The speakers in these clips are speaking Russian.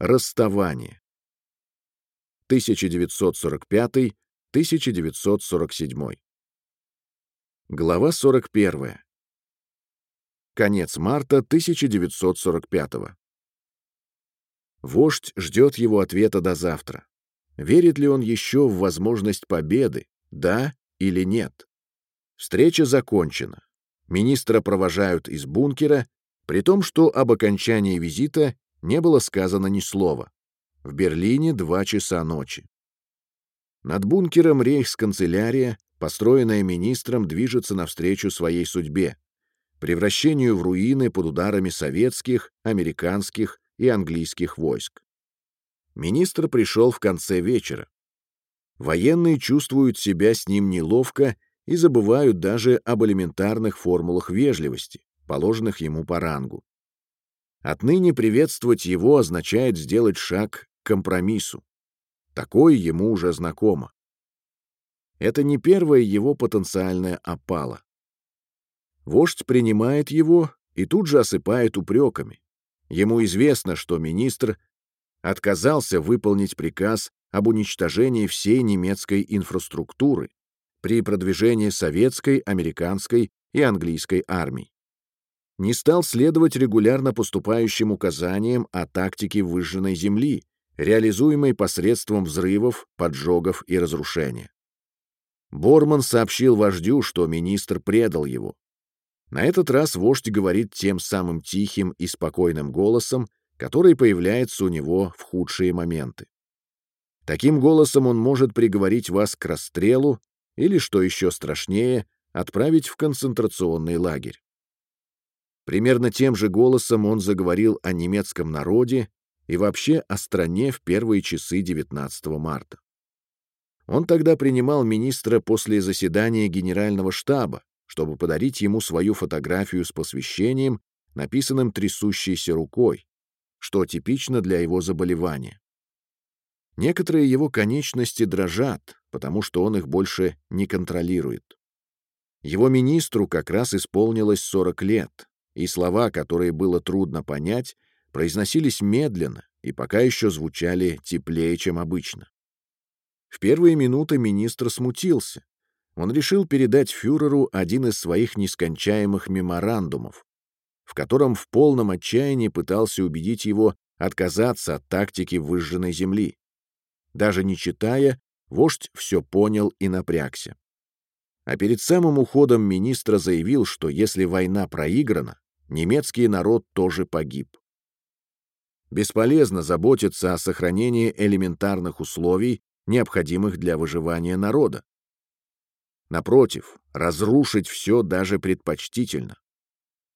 Расставание. 1945-1947. Глава 41. Конец марта 1945. Вождь ждет его ответа до завтра. Верит ли он еще в возможность победы, да или нет? Встреча закончена. Министра провожают из бункера, при том, что об окончании визита не было сказано ни слова. В Берлине два часа ночи. Над бункером рейхсканцелярия, построенная министром, движется навстречу своей судьбе, превращению в руины под ударами советских, американских и английских войск. Министр пришел в конце вечера. Военные чувствуют себя с ним неловко и забывают даже об элементарных формулах вежливости, положенных ему по рангу. Отныне приветствовать его означает сделать шаг к компромиссу. Такое ему уже знакомо. Это не первая его потенциальная опала. Вождь принимает его и тут же осыпает упреками. Ему известно, что министр отказался выполнить приказ об уничтожении всей немецкой инфраструктуры при продвижении советской, американской и английской армий не стал следовать регулярно поступающим указаниям о тактике выжженной земли, реализуемой посредством взрывов, поджогов и разрушения. Борман сообщил вождю, что министр предал его. На этот раз вождь говорит тем самым тихим и спокойным голосом, который появляется у него в худшие моменты. Таким голосом он может приговорить вас к расстрелу или, что еще страшнее, отправить в концентрационный лагерь. Примерно тем же голосом он заговорил о немецком народе и вообще о стране в первые часы 19 марта. Он тогда принимал министра после заседания генерального штаба, чтобы подарить ему свою фотографию с посвящением, написанным трясущейся рукой, что типично для его заболевания. Некоторые его конечности дрожат, потому что он их больше не контролирует. Его министру как раз исполнилось 40 лет, и слова, которые было трудно понять, произносились медленно и пока еще звучали теплее, чем обычно. В первые минуты министр смутился. Он решил передать фюреру один из своих нескончаемых меморандумов, в котором в полном отчаянии пытался убедить его отказаться от тактики выжженной земли. Даже не читая, вождь все понял и напрягся. А перед самым уходом министра заявил, что если война проиграна, немецкий народ тоже погиб. Бесполезно заботиться о сохранении элементарных условий, необходимых для выживания народа. Напротив, разрушить все даже предпочтительно.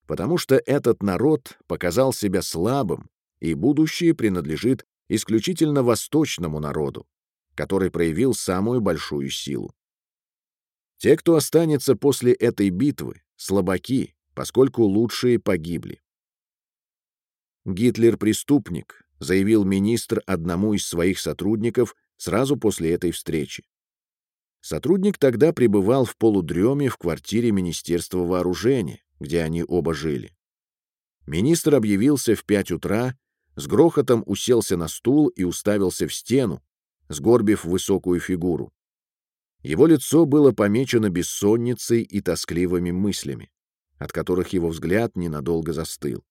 Потому что этот народ показал себя слабым, и будущее принадлежит исключительно восточному народу, который проявил самую большую силу. Те, кто останется после этой битвы, слабаки, поскольку лучшие погибли. «Гитлер — преступник», — заявил министр одному из своих сотрудников сразу после этой встречи. Сотрудник тогда пребывал в полудреме в квартире Министерства вооружения, где они оба жили. Министр объявился в пять утра, с грохотом уселся на стул и уставился в стену, сгорбив высокую фигуру. Его лицо было помечено бессонницей и тоскливыми мыслями от которых его взгляд ненадолго застыл.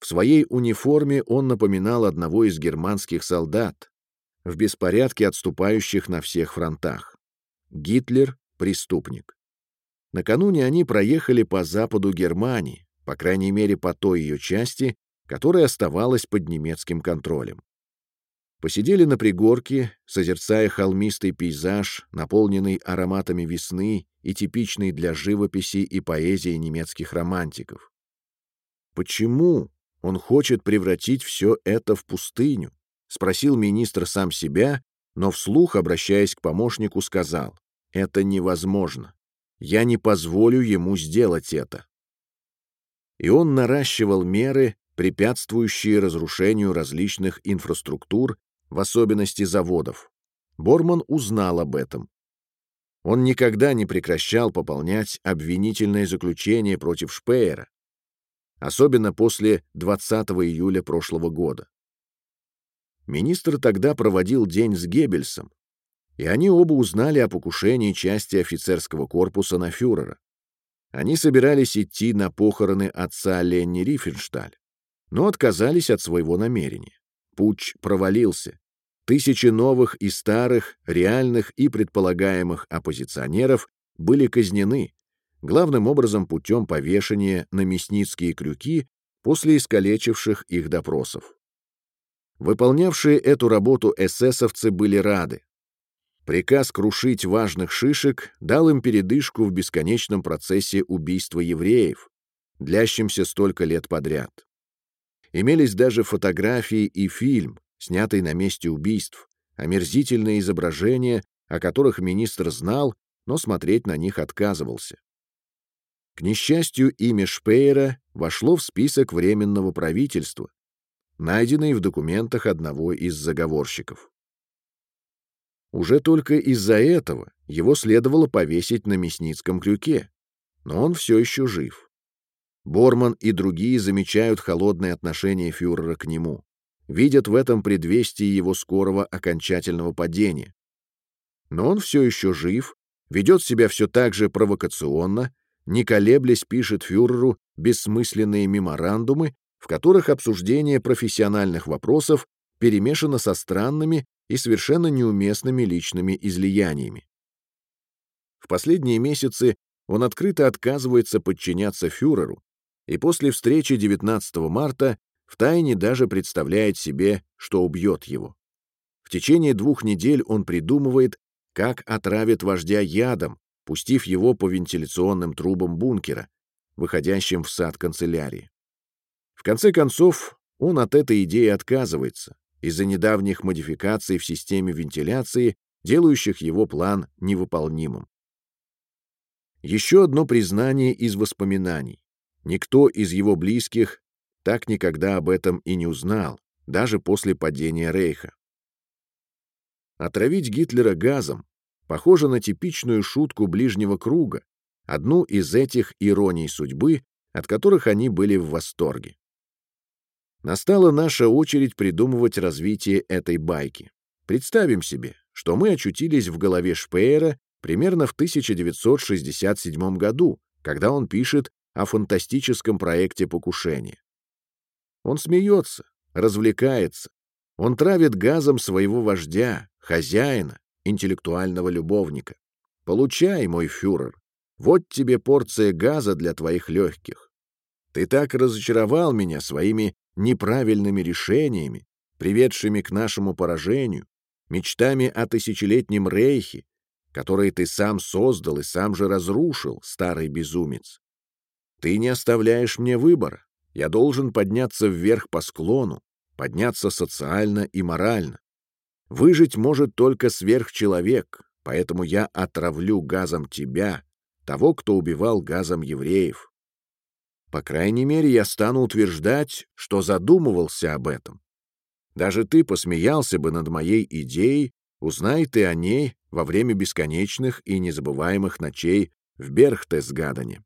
В своей униформе он напоминал одного из германских солдат, в беспорядке отступающих на всех фронтах. Гитлер — преступник. Накануне они проехали по западу Германии, по крайней мере по той ее части, которая оставалась под немецким контролем. Посидели на пригорке, созерцая холмистый пейзаж, наполненный ароматами весны и типичный для живописи и поэзии немецких романтиков. «Почему он хочет превратить все это в пустыню?» — спросил министр сам себя, но вслух, обращаясь к помощнику, сказал, «Это невозможно. Я не позволю ему сделать это». И он наращивал меры, препятствующие разрушению различных инфраструктур в особенности заводов. Борман узнал об этом. Он никогда не прекращал пополнять обвинительное заключение против Шпеера, особенно после 20 июля прошлого года. Министр тогда проводил день с Геббельсом, и они оба узнали о покушении части офицерского корпуса на фюрера. Они собирались идти на похороны отца Ленни Рифеншталь, но отказались от своего намерения. Путч провалился. Тысячи новых и старых, реальных и предполагаемых оппозиционеров были казнены, главным образом путем повешения на мясницкие крюки после искалечивших их допросов. Выполнявшие эту работу эсэсовцы были рады. Приказ крушить важных шишек дал им передышку в бесконечном процессе убийства евреев, длящемся столько лет подряд. Имелись даже фотографии и фильм, снятый на месте убийств, омерзительные изображения, о которых министр знал, но смотреть на них отказывался. К несчастью, имя Шпеера вошло в список Временного правительства, найденный в документах одного из заговорщиков. Уже только из-за этого его следовало повесить на мясницком крюке, но он все еще жив. Борман и другие замечают холодное отношение фюрера к нему, видят в этом предвестие его скорого окончательного падения. Но он все еще жив, ведет себя все так же провокационно, не колеблясь пишет фюреру бессмысленные меморандумы, в которых обсуждение профессиональных вопросов перемешано со странными и совершенно неуместными личными излияниями. В последние месяцы он открыто отказывается подчиняться фюреру, и после встречи 19 марта втайне даже представляет себе, что убьет его. В течение двух недель он придумывает, как отравит вождя ядом, пустив его по вентиляционным трубам бункера, выходящим в сад канцелярии. В конце концов, он от этой идеи отказывается из-за недавних модификаций в системе вентиляции, делающих его план невыполнимым. Еще одно признание из воспоминаний. Никто из его близких так никогда об этом и не узнал, даже после падения Рейха. Отравить Гитлера газом похоже на типичную шутку ближнего круга, одну из этих ироний судьбы, от которых они были в восторге. Настала наша очередь придумывать развитие этой байки. Представим себе, что мы очутились в голове Шпеера примерно в 1967 году, когда он пишет о фантастическом проекте покушения. Он смеется, развлекается, он травит газом своего вождя, хозяина, интеллектуального любовника. Получай, мой фюрер, вот тебе порция газа для твоих легких. Ты так разочаровал меня своими неправильными решениями, приведшими к нашему поражению, мечтами о тысячелетнем рейхе, которые ты сам создал и сам же разрушил, старый безумец. Ты не оставляешь мне выбора. Я должен подняться вверх по склону, подняться социально и морально. Выжить может только сверхчеловек, поэтому я отравлю газом тебя, того, кто убивал газом евреев. По крайней мере, я стану утверждать, что задумывался об этом. Даже ты посмеялся бы над моей идеей, узнай ты о ней во время бесконечных и незабываемых ночей в Берхтесгадене.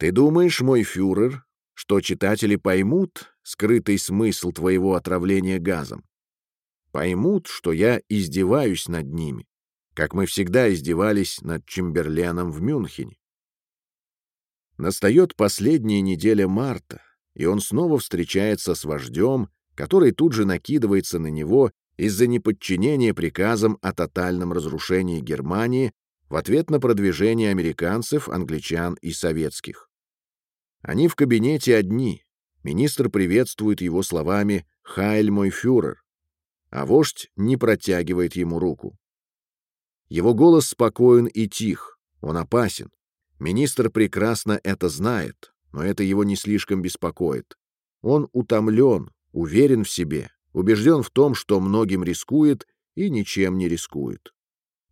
Ты думаешь, мой фюрер, что читатели поймут скрытый смысл твоего отравления газом? Поймут, что я издеваюсь над ними, как мы всегда издевались над Чемберленом в Мюнхене. Настает последняя неделя марта, и он снова встречается с вождем, который тут же накидывается на него из-за неподчинения приказам о тотальном разрушении Германии в ответ на продвижение американцев, англичан и советских. Они в кабинете одни. Министр приветствует его словами «Хайль, мой фюрер», а вождь не протягивает ему руку. Его голос спокоен и тих, он опасен. Министр прекрасно это знает, но это его не слишком беспокоит. Он утомлен, уверен в себе, убежден в том, что многим рискует и ничем не рискует.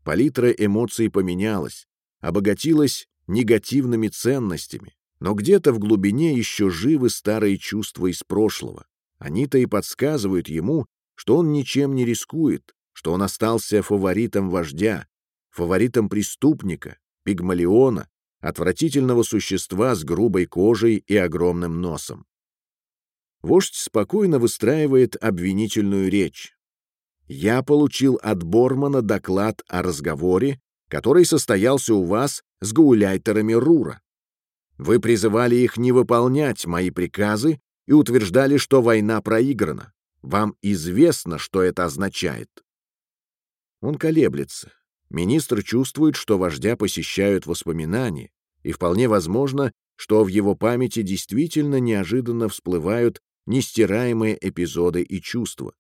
Палитра эмоций поменялась, обогатилась негативными ценностями, но где-то в глубине еще живы старые чувства из прошлого. Они-то и подсказывают ему, что он ничем не рискует, что он остался фаворитом вождя, фаворитом преступника, пигмалиона, отвратительного существа с грубой кожей и огромным носом. Вождь спокойно выстраивает обвинительную речь. Я получил от Бормана доклад о разговоре, который состоялся у вас с гауляйтерами Рура. Вы призывали их не выполнять мои приказы и утверждали, что война проиграна. Вам известно, что это означает. Он колеблется. Министр чувствует, что вождя посещают воспоминания, и вполне возможно, что в его памяти действительно неожиданно всплывают нестираемые эпизоды и чувства.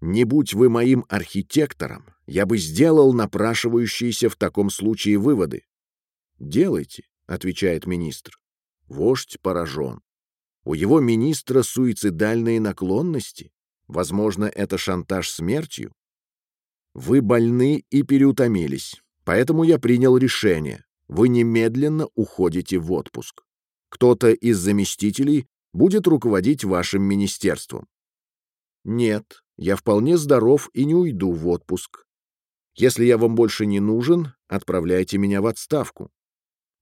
Не будь вы моим архитектором, я бы сделал напрашивающиеся в таком случае выводы. Делайте, отвечает министр. Вождь поражен. У его министра суицидальные наклонности? Возможно, это шантаж смертью? Вы больны и переутомились, поэтому я принял решение. Вы немедленно уходите в отпуск. Кто-то из заместителей будет руководить вашим министерством. Нет, я вполне здоров и не уйду в отпуск. Если я вам больше не нужен, отправляйте меня в отставку.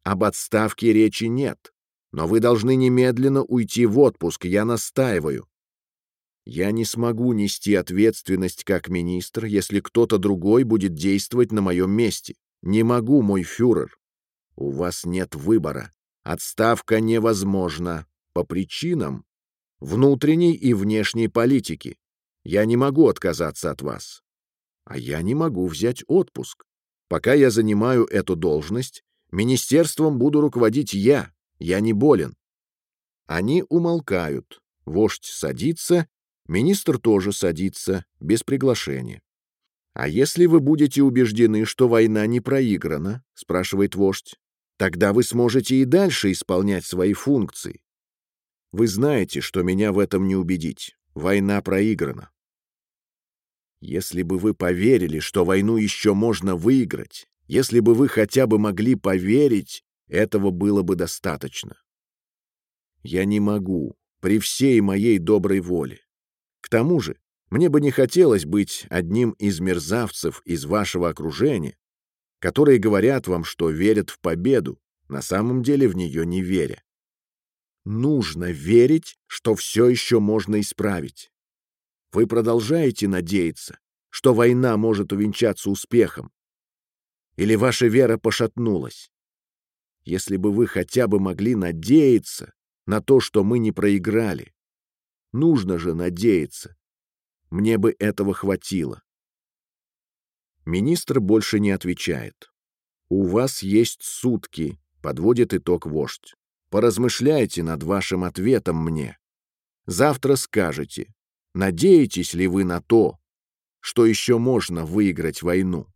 Об отставке речи нет, но вы должны немедленно уйти в отпуск, я настаиваю. Я не смогу нести ответственность как министр, если кто-то другой будет действовать на моем месте. Не могу, мой фюрер. У вас нет выбора. Отставка невозможна по причинам внутренней и внешней политики. Я не могу отказаться от вас. А я не могу взять отпуск. Пока я занимаю эту должность, министерством буду руководить я. Я не болен. Они умолкают. Вождь садится Министр тоже садится, без приглашения. «А если вы будете убеждены, что война не проиграна?» — спрашивает вождь. «Тогда вы сможете и дальше исполнять свои функции. Вы знаете, что меня в этом не убедить. Война проиграна. Если бы вы поверили, что войну еще можно выиграть, если бы вы хотя бы могли поверить, этого было бы достаточно. Я не могу, при всей моей доброй воле. К тому же, мне бы не хотелось быть одним из мерзавцев из вашего окружения, которые говорят вам, что верят в победу, на самом деле в нее не веря. Нужно верить, что все еще можно исправить. Вы продолжаете надеяться, что война может увенчаться успехом? Или ваша вера пошатнулась? Если бы вы хотя бы могли надеяться на то, что мы не проиграли, Нужно же надеяться. Мне бы этого хватило. Министр больше не отвечает. «У вас есть сутки», — подводит итог вождь. «Поразмышляйте над вашим ответом мне. Завтра скажете, надеетесь ли вы на то, что еще можно выиграть войну?»